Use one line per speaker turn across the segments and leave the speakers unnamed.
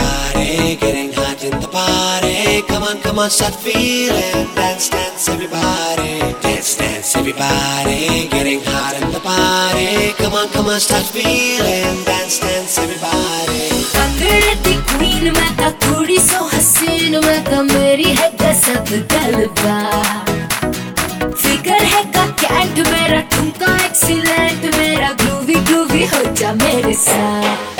party, getting hot in the party. Come on, come on, start feeling. Dance, dance, everybody. Dance, dance, everybody. Getting hot in the party. Come on, come on, start feeling. Dance, dance, everybody.
Pakarati queen, मैं तो थोड़ी सो हसीन, मैं तो मेरी है गजब गलबा. फिगर है का कैट, मेरा ठुमका एक्सीलेंट, मेरा ग्रूवी ग्रूवी हो जा मेरे साथ.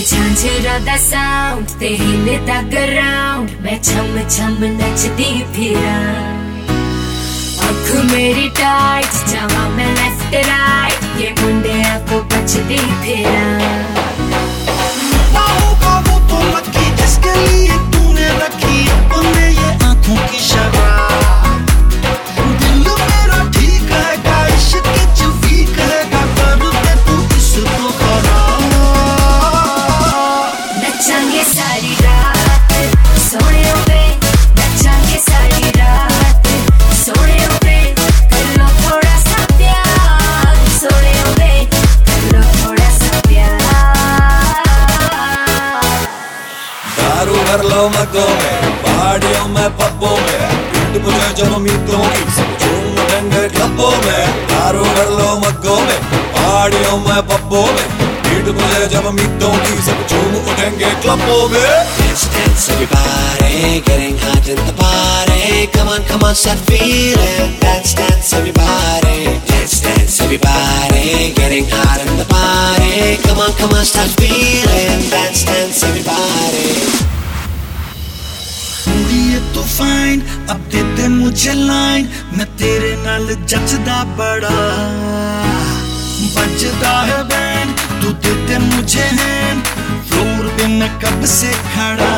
Hey, झांझरा दा sound ते हिले दा ग्राउंड मैं छम छम नचदी फिरा। अख मेरी टाइट जावा मैं लेफ़्ट राइट ये मुंडे आपको बचदी फिरां।
भर लो मग्गों में पहाड़ियों में पब्बों में पीट मुझे जब उम्मीदों की सब झूम उठेंगे क्लबों में दारू भर लो मग्गों में पहाड़ियों में पब्बों में पीट मुझे जब उम्मीदों की सब झूम उठेंगे क्लबों में
Dance, dance, everybody. Getting hot in the party. Come on, come on, start feeling. Dance, dance, everybody. Dance, dance, everybody. Getting hot in the party. Come on, come on, start feeling. Dance, dance,
fine ਅਬ ਦੇ ਦੇ ਮੁਝੇ line ਮੈਂ ਤੇਰੇ ਨਾਲ ਜੱਜਦਾ ਬੜਾ बजदा है band तू दे दे मुझे हैंड फ्लोर पे मैं कब से खड़ा